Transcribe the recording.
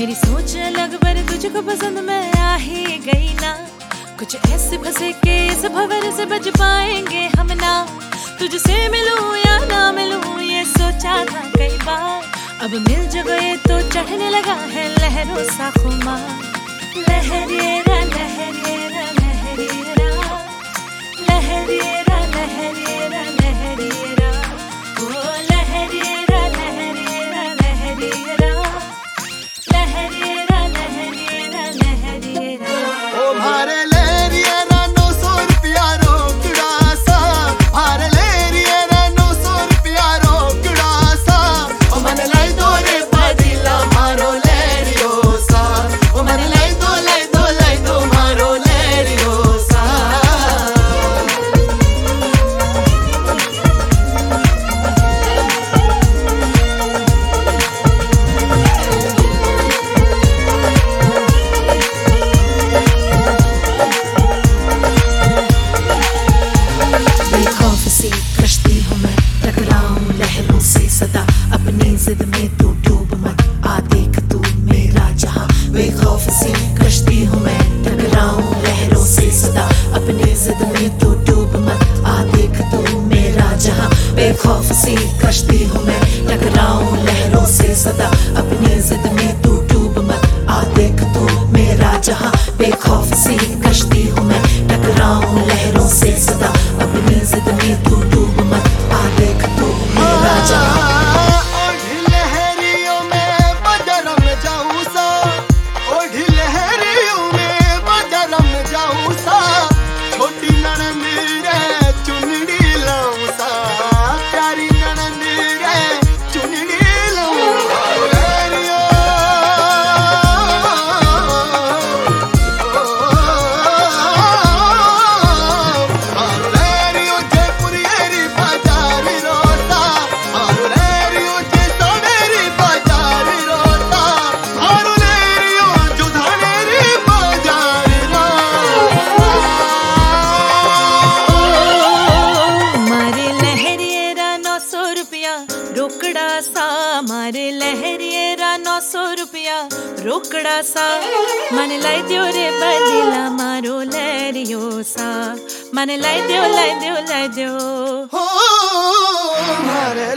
मेरी सोच अलग, पर तुझको पसंद मैं आ ही गई ना। कुछ ऐसे फंसे के इस भवर से बच पाएँगे हम ना। तुझसे मिलूं या ना मिलूं, ये सोचा था कई बार। अब मिल जो गए तो चढ़ने लगा है लहरों सा खुमार। लहरिएरा लहरिएरा लहरिएरा। बेखौफ सी कश्ती हूँ मैं, टकराऊं लहरों से सदा। अपनी जिद में तू डूब मत। आ देख तू मेरा जहाँ। बेखौफ सी कश्ती हूँ मैं, टकराऊं लहरों से सा मारे लहरिएरा नौ सौ रुपया। रोकड़ा सा। मन लाई दियो रे बदला मारो लहरियो सा। मन लाई दियो लाई दियो लाई दियो। हो, मारे